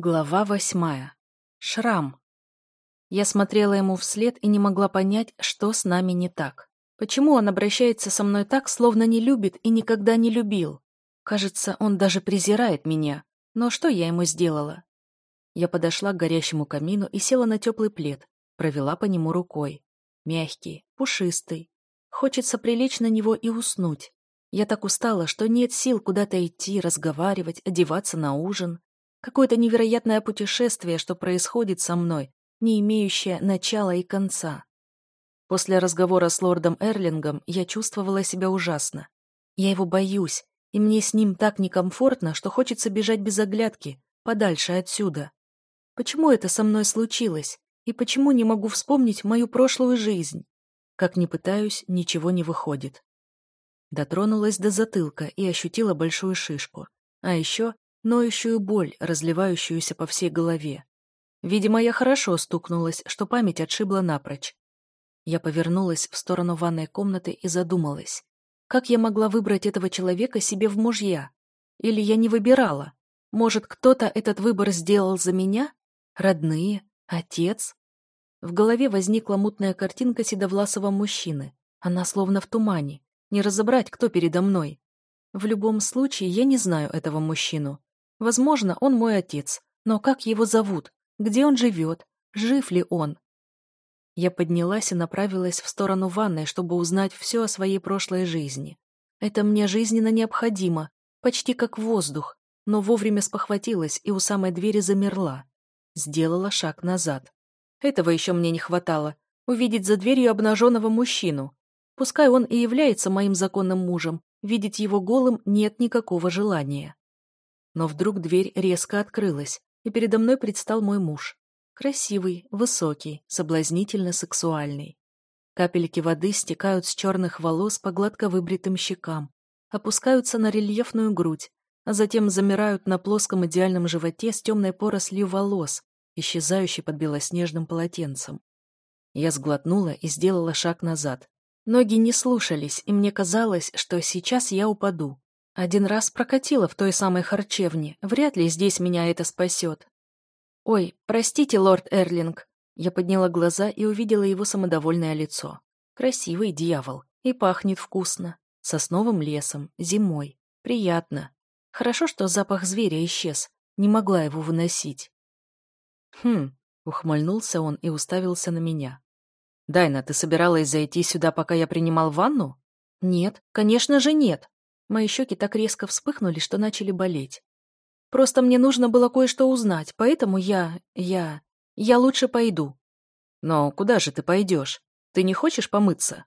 Глава восьмая. Шрам. Я смотрела ему вслед и не могла понять, что с нами не так. Почему он обращается со мной так, словно не любит и никогда не любил? Кажется, он даже презирает меня. Но что я ему сделала? Я подошла к горящему камину и села на теплый плед, провела по нему рукой. Мягкий, пушистый. Хочется прилечь на него и уснуть. Я так устала, что нет сил куда-то идти, разговаривать, одеваться на ужин. Какое-то невероятное путешествие, что происходит со мной, не имеющее начала и конца. После разговора с лордом Эрлингом я чувствовала себя ужасно. Я его боюсь, и мне с ним так некомфортно, что хочется бежать без оглядки, подальше отсюда. Почему это со мной случилось? И почему не могу вспомнить мою прошлую жизнь? Как ни пытаюсь, ничего не выходит. Дотронулась до затылка и ощутила большую шишку. А еще ноющую боль, разливающуюся по всей голове. Видимо, я хорошо стукнулась, что память отшибла напрочь. Я повернулась в сторону ванной комнаты и задумалась. Как я могла выбрать этого человека себе в мужья? Или я не выбирала? Может, кто-то этот выбор сделал за меня? Родные? Отец? В голове возникла мутная картинка седовласого мужчины. Она словно в тумане. Не разобрать, кто передо мной. В любом случае, я не знаю этого мужчину. Возможно, он мой отец, но как его зовут? Где он живет? Жив ли он? Я поднялась и направилась в сторону ванной, чтобы узнать все о своей прошлой жизни. Это мне жизненно необходимо, почти как воздух, но вовремя спохватилась и у самой двери замерла. Сделала шаг назад. Этого еще мне не хватало — увидеть за дверью обнаженного мужчину. Пускай он и является моим законным мужем, видеть его голым нет никакого желания. Но вдруг дверь резко открылась, и передо мной предстал мой муж. Красивый, высокий, соблазнительно сексуальный. Капельки воды стекают с черных волос по гладко выбритым щекам, опускаются на рельефную грудь, а затем замирают на плоском идеальном животе с темной порослью волос, исчезающей под белоснежным полотенцем. Я сглотнула и сделала шаг назад. Ноги не слушались, и мне казалось, что сейчас я упаду. Один раз прокатила в той самой харчевне. Вряд ли здесь меня это спасет. «Ой, простите, лорд Эрлинг». Я подняла глаза и увидела его самодовольное лицо. Красивый дьявол. И пахнет вкусно. Сосновым лесом, зимой. Приятно. Хорошо, что запах зверя исчез. Не могла его выносить. «Хм», — ухмыльнулся он и уставился на меня. «Дайна, ты собиралась зайти сюда, пока я принимал ванну?» «Нет, конечно же нет. Мои щеки так резко вспыхнули, что начали болеть. Просто мне нужно было кое-что узнать, поэтому я... я... я лучше пойду. Но куда же ты пойдешь? Ты не хочешь помыться?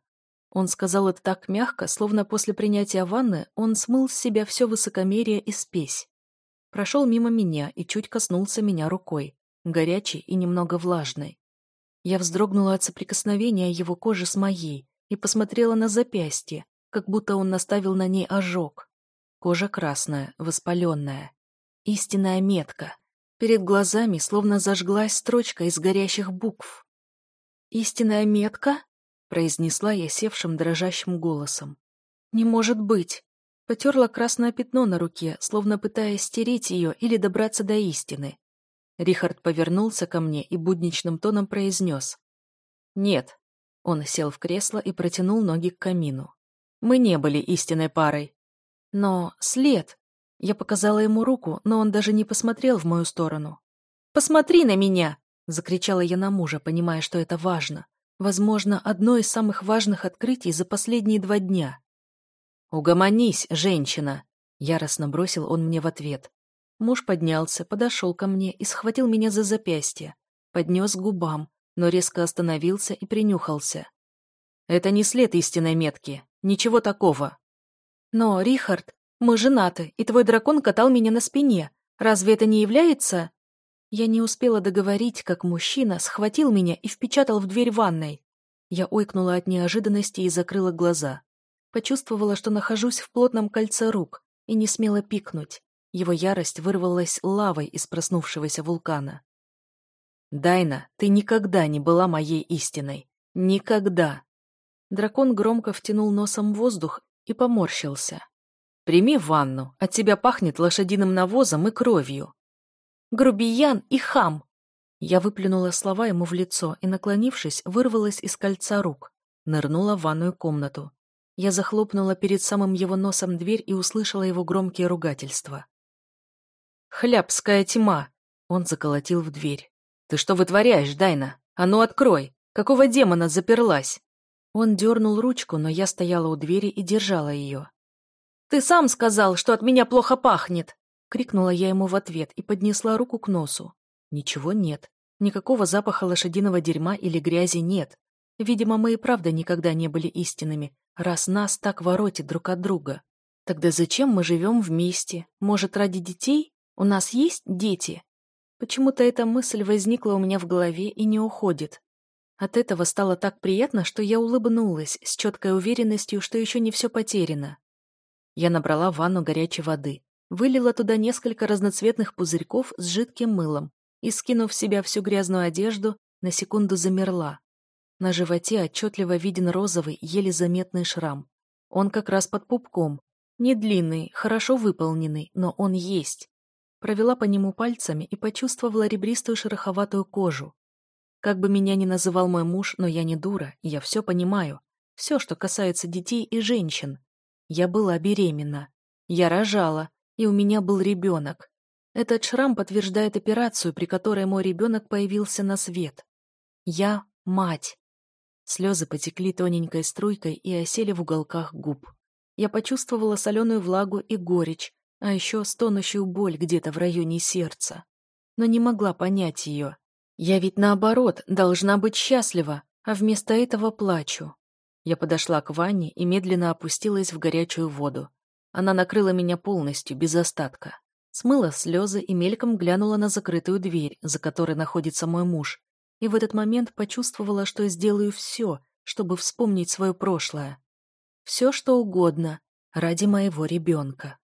Он сказал это так мягко, словно после принятия ванны он смыл с себя все высокомерие и спесь. Прошел мимо меня и чуть коснулся меня рукой, горячей и немного влажной. Я вздрогнула от соприкосновения его кожи с моей и посмотрела на запястье, как будто он наставил на ней ожог. Кожа красная, воспаленная. Истинная метка. Перед глазами словно зажглась строчка из горящих букв. «Истинная метка?» — произнесла я севшим дрожащим голосом. «Не может быть!» Потерла красное пятно на руке, словно пытаясь стереть ее или добраться до истины. Рихард повернулся ко мне и будничным тоном произнес. «Нет». Он сел в кресло и протянул ноги к камину. Мы не были истинной парой. Но след... Я показала ему руку, но он даже не посмотрел в мою сторону. «Посмотри на меня!» — закричала я на мужа, понимая, что это важно. Возможно, одно из самых важных открытий за последние два дня. «Угомонись, женщина!» — яростно бросил он мне в ответ. Муж поднялся, подошел ко мне и схватил меня за запястье. Поднес к губам, но резко остановился и принюхался. «Это не след истинной метки. Ничего такого. Но, Рихард, мы женаты, и твой дракон катал меня на спине. Разве это не является... Я не успела договорить, как мужчина схватил меня и впечатал в дверь ванной. Я ойкнула от неожиданности и закрыла глаза. Почувствовала, что нахожусь в плотном кольце рук, и не смела пикнуть. Его ярость вырвалась лавой из проснувшегося вулкана. «Дайна, ты никогда не была моей истиной. Никогда!» Дракон громко втянул носом воздух и поморщился. «Прими ванну, от тебя пахнет лошадиным навозом и кровью». грубиян и хам!» Я выплюнула слова ему в лицо и, наклонившись, вырвалась из кольца рук. Нырнула в ванную комнату. Я захлопнула перед самым его носом дверь и услышала его громкие ругательства. «Хлябская тьма!» Он заколотил в дверь. «Ты что вытворяешь, Дайна? А ну открой! Какого демона заперлась?» Он дернул ручку, но я стояла у двери и держала ее. «Ты сам сказал, что от меня плохо пахнет!» Крикнула я ему в ответ и поднесла руку к носу. Ничего нет. Никакого запаха лошадиного дерьма или грязи нет. Видимо, мы и правда никогда не были истинными, раз нас так воротит друг от друга. Тогда зачем мы живем вместе? Может, ради детей? У нас есть дети? Почему-то эта мысль возникла у меня в голове и не уходит. От этого стало так приятно, что я улыбнулась с четкой уверенностью, что еще не все потеряно. Я набрала ванну горячей воды, вылила туда несколько разноцветных пузырьков с жидким мылом и, скинув в себя всю грязную одежду, на секунду замерла. На животе отчетливо виден розовый, еле заметный шрам. Он как раз под пупком. Не длинный, хорошо выполненный, но он есть. Провела по нему пальцами и почувствовала ребристую шероховатую кожу. Как бы меня ни называл мой муж, но я не дура, я все понимаю. Все, что касается детей и женщин. Я была беременна. Я рожала, и у меня был ребенок. Этот шрам подтверждает операцию, при которой мой ребенок появился на свет. Я мать. Слезы потекли тоненькой струйкой и осели в уголках губ. Я почувствовала соленую влагу и горечь, а еще стонущую боль где-то в районе сердца. Но не могла понять ее. Я ведь наоборот должна быть счастлива, а вместо этого плачу. Я подошла к ванне и медленно опустилась в горячую воду. Она накрыла меня полностью, без остатка. Смыла слезы и мельком глянула на закрытую дверь, за которой находится мой муж, и в этот момент почувствовала, что сделаю все, чтобы вспомнить свое прошлое. Все, что угодно, ради моего ребенка.